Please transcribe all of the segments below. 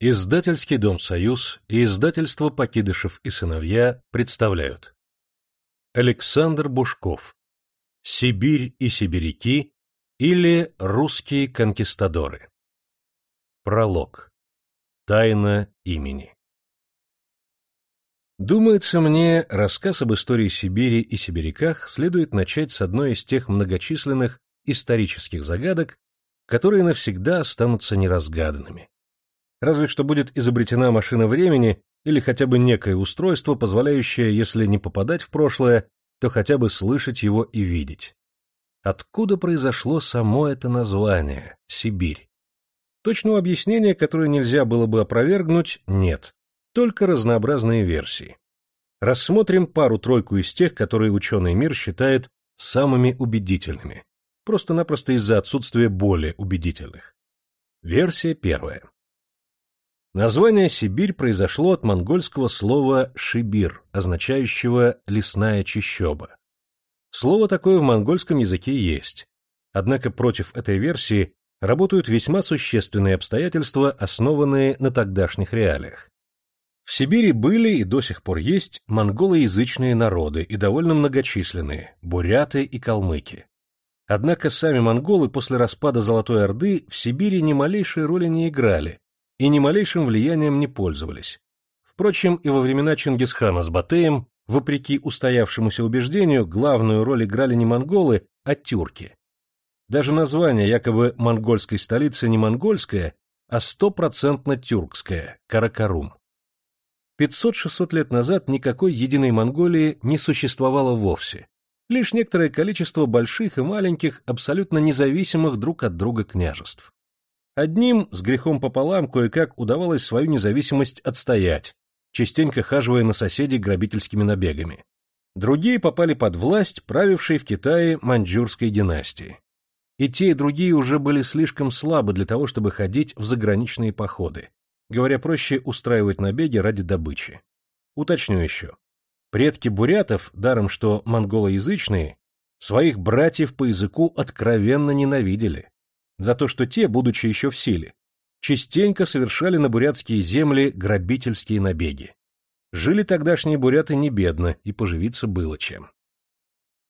Издательский дом «Союз» и издательство «Покидышев и сыновья» представляют. Александр Бушков. «Сибирь и сибиряки» или «Русские конкистадоры» Пролог. Тайна имени Думается мне, рассказ об истории Сибири и сибиряках следует начать с одной из тех многочисленных исторических загадок, которые навсегда останутся неразгаданными разве что будет изобретена машина времени или хотя бы некое устройство, позволяющее, если не попадать в прошлое, то хотя бы слышать его и видеть. Откуда произошло само это название — Сибирь? Точного объяснения, которое нельзя было бы опровергнуть, нет, только разнообразные версии. Рассмотрим пару-тройку из тех, которые ученый мир считает самыми убедительными, просто-напросто из-за отсутствия более убедительных. Версия первая. Название Сибирь произошло от монгольского слова «шибир», означающего «лесная чащоба». Слово такое в монгольском языке есть. Однако против этой версии работают весьма существенные обстоятельства, основанные на тогдашних реалиях. В Сибири были и до сих пор есть монголоязычные народы и довольно многочисленные – буряты и калмыки. Однако сами монголы после распада Золотой Орды в Сибири ни малейшей роли не играли, и ни малейшим влиянием не пользовались. Впрочем, и во времена Чингисхана с Батыем, вопреки устоявшемуся убеждению, главную роль играли не монголы, а тюрки. Даже название якобы монгольской столицы не монгольское, а стопроцентно тюркское – Каракарум. 500-600 лет назад никакой единой Монголии не существовало вовсе. Лишь некоторое количество больших и маленьких, абсолютно независимых друг от друга княжеств. Одним с грехом пополам кое-как удавалось свою независимость отстоять, частенько хаживая на соседей грабительскими набегами. Другие попали под власть правившей в Китае маньчжурской династии. И те, и другие уже были слишком слабы для того, чтобы ходить в заграничные походы, говоря проще, устраивать набеги ради добычи. Уточню еще. Предки бурятов, даром что монголоязычные, своих братьев по языку откровенно ненавидели за то, что те, будучи еще в силе, частенько совершали на бурятские земли грабительские набеги. Жили тогдашние буряты не бедно, и поживиться было чем.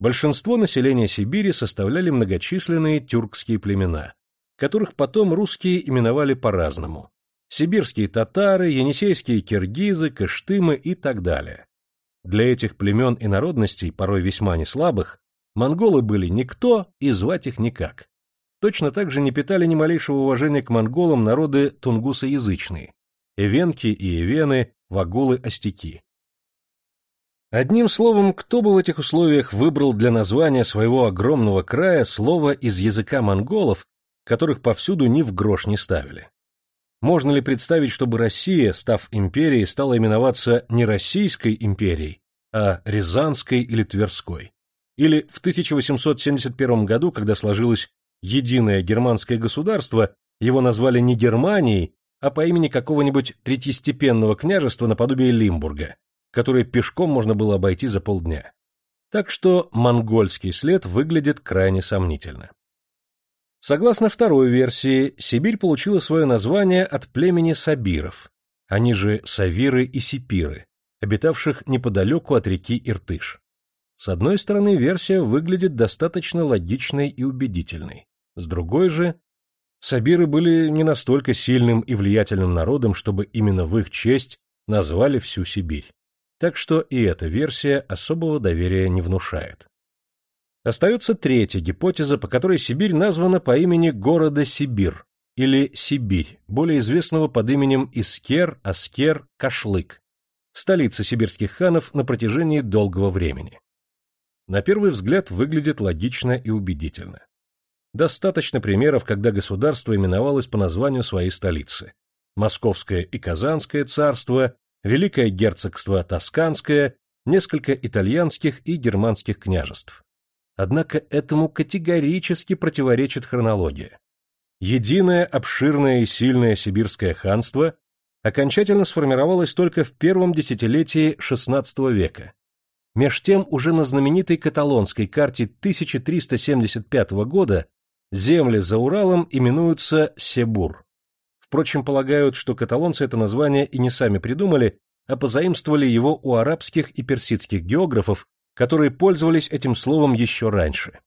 Большинство населения Сибири составляли многочисленные тюркские племена, которых потом русские именовали по-разному. Сибирские татары, енисейские киргизы, кыштымы и так далее. Для этих племен и народностей, порой весьма неслабых, монголы были никто и звать их никак. Точно так же не питали ни малейшего уважения к монголам народы тунгусоязычные – эвенки и эвены, вагулы-остяки. Одним словом, кто бы в этих условиях выбрал для названия своего огромного края слово из языка монголов, которых повсюду ни в грош не ставили? Можно ли представить, чтобы Россия, став империей, стала именоваться не Российской империей, а Рязанской или Тверской? Или в 1871 году, когда сложилась единое германское государство его назвали не Германией, а по имени какого-нибудь третьестепенного княжества наподобие Лимбурга, которое пешком можно было обойти за полдня. Так что монгольский след выглядит крайне сомнительно. Согласно второй версии, Сибирь получила свое название от племени Сабиров, они же Савиры и Сипиры, обитавших неподалеку от реки Иртыш. С одной стороны, версия выглядит достаточно логичной и убедительной. С другой же, сабиры были не настолько сильным и влиятельным народом, чтобы именно в их честь назвали всю Сибирь. Так что и эта версия особого доверия не внушает. Остается третья гипотеза, по которой Сибирь названа по имени города Сибир или Сибирь, более известного под именем Искер, Аскер, Кашлык, столица сибирских ханов на протяжении долгого времени на первый взгляд выглядит логично и убедительно. Достаточно примеров, когда государство именовалось по названию своей столицы. Московское и Казанское царство, Великое герцогство Тосканское, несколько итальянских и германских княжеств. Однако этому категорически противоречит хронология. Единое, обширное и сильное сибирское ханство окончательно сформировалось только в первом десятилетии XVI века, Меж тем уже на знаменитой каталонской карте 1375 года земли за Уралом именуются Себур. Впрочем, полагают, что каталонцы это название и не сами придумали, а позаимствовали его у арабских и персидских географов, которые пользовались этим словом еще раньше.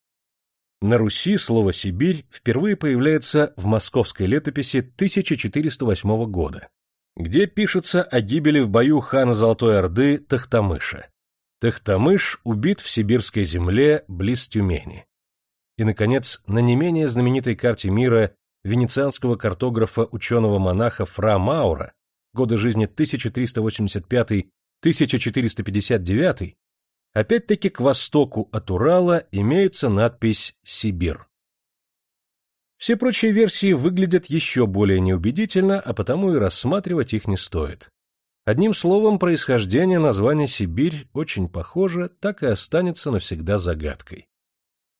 На Руси слово «Сибирь» впервые появляется в московской летописи 1408 года, где пишется о гибели в бою хана Золотой Орды Тахтамыша. Тахтамыш убит в сибирской земле близ Тюмени. И, наконец, на не менее знаменитой карте мира венецианского картографа-ученого-монаха Фра Маура, годы жизни 1385-1459, опять-таки к востоку от Урала имеется надпись «Сибирь». Все прочие версии выглядят еще более неубедительно, а потому и рассматривать их не стоит. Одним словом, происхождение названия Сибирь очень похоже, так и останется навсегда загадкой.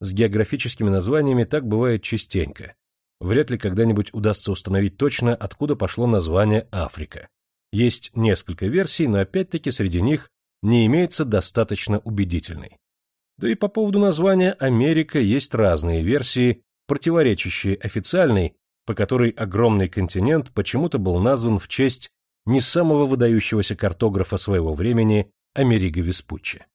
С географическими названиями так бывает частенько. Вряд ли когда-нибудь удастся установить точно, откуда пошло название Африка. Есть несколько версий, но опять-таки среди них не имеется достаточно убедительной. Да и по поводу названия Америка есть разные версии, противоречащие официальной, по которой огромный континент почему-то был назван в честь не самого выдающегося картографа своего времени Америго Веспуччи.